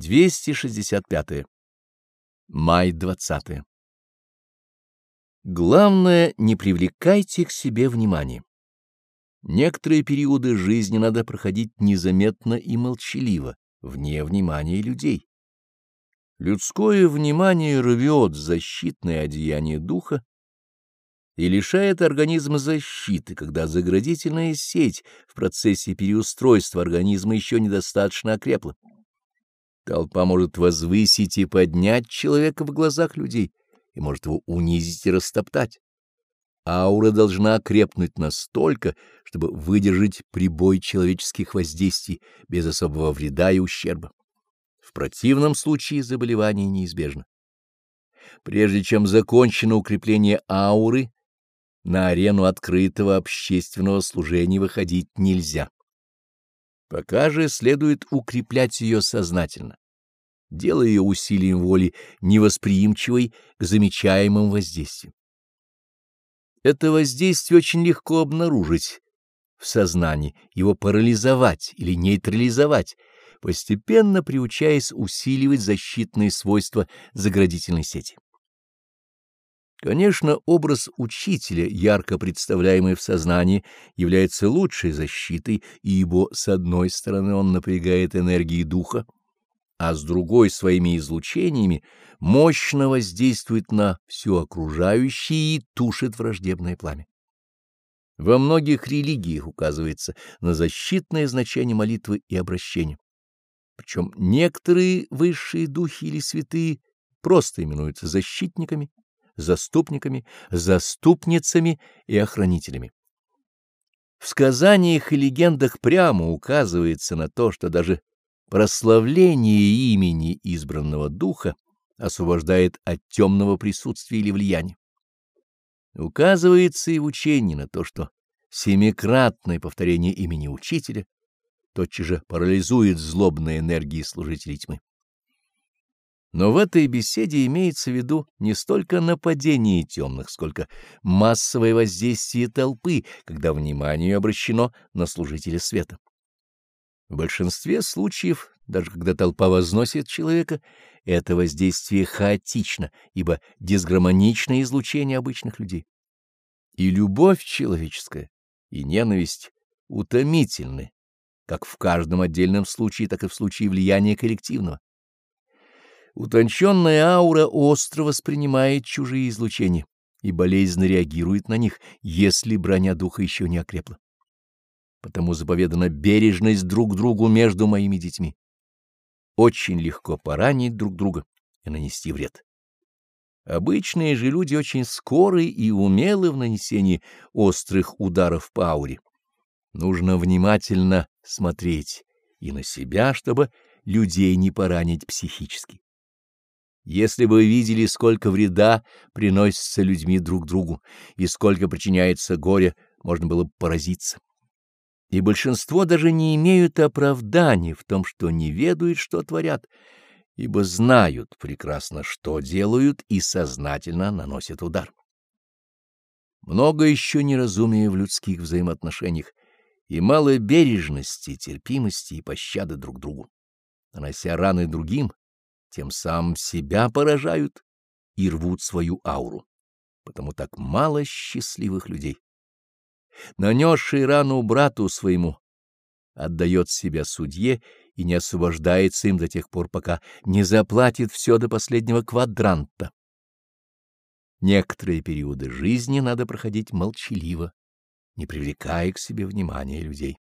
265. Май 20. Главное, не привлекайте к себе внимания. Некоторые периоды жизни надо проходить незаметно и молчаливо, вне внимания людей. Людское внимание рвет защитное одеяние духа и лишает организма защиты, когда заградительная сеть в процессе переустройства организма еще недостаточно окрепла. Толпа может возвысить и поднять человека в глазах людей и может его унизить и растоптать. Аура должна окрепнуть настолько, чтобы выдержать прибой человеческих воздействий без особого вреда и ущерба. В противном случае заболевание неизбежно. Прежде чем закончено укрепление ауры, на арену открытого общественного служения выходить нельзя. Пока же следует укреплять ее сознательно, делая ее усилием воли невосприимчивой к замечаемым воздействиям. Это воздействие очень легко обнаружить в сознании, его парализовать или нейтрализовать, постепенно приучаясь усиливать защитные свойства заградительной сети. Конечно, образ учителя, ярко представляемый в сознании, является лучшей защитой, ибо, с одной стороны, он напрягает энергии духа, а с другой своими излучениями мощно воздействует на все окружающее и тушит враждебное пламя. Во многих религиях указывается на защитное значение молитвы и обращения. Причем некоторые высшие духи или святые просто именуются защитниками, заступниками, заступницами и охранителями. В сказаниях и легендах прямо указывается на то, что даже прославление имени избранного духа освобождает от темного присутствия или влияния. Указывается и в учении на то, что семикратное повторение имени учителя тотчас же парализует злобные энергии служителей тьмы. Но в этой беседе имеется в виду не столько нападение темных, сколько массовое воздействие толпы, когда внимание обращено на служителя света. В большинстве случаев, даже когда толпа возносит человека, это воздействие хаотично, ибо дисгармоничное излучение обычных людей. И любовь человеческая, и ненависть утомительны, как в каждом отдельном случае, так и в случае влияния коллективного. Утонченная аура остро воспринимает чужие излучения и болезненно реагирует на них, если броня духа еще не окрепла. Потому заповедана бережность друг другу между моими детьми. Очень легко поранить друг друга и нанести вред. Обычные же люди очень скоры и умелы в нанесении острых ударов по ауре. Нужно внимательно смотреть и на себя, чтобы людей не поранить психически. Если бы вы видели, сколько вреда приносится людьми друг другу и сколько причиняется горя, можно было бы поразиться. И большинство даже не имеют оправдания в том, что не ведают, что творят, ибо знают прекрасно, что делают, и сознательно наносят удар. Много еще неразумия в людских взаимоотношениях и мало бережности, терпимости и пощады друг другу. Нанося раны другим, тем самым себя поражают и рвут свою ауру. Потому так мало счастливых людей. Нанесший рану брату своему отдает себя судье и не освобождается им до тех пор, пока не заплатит все до последнего квадранта. Некоторые периоды жизни надо проходить молчаливо, не привлекая к себе внимания людей.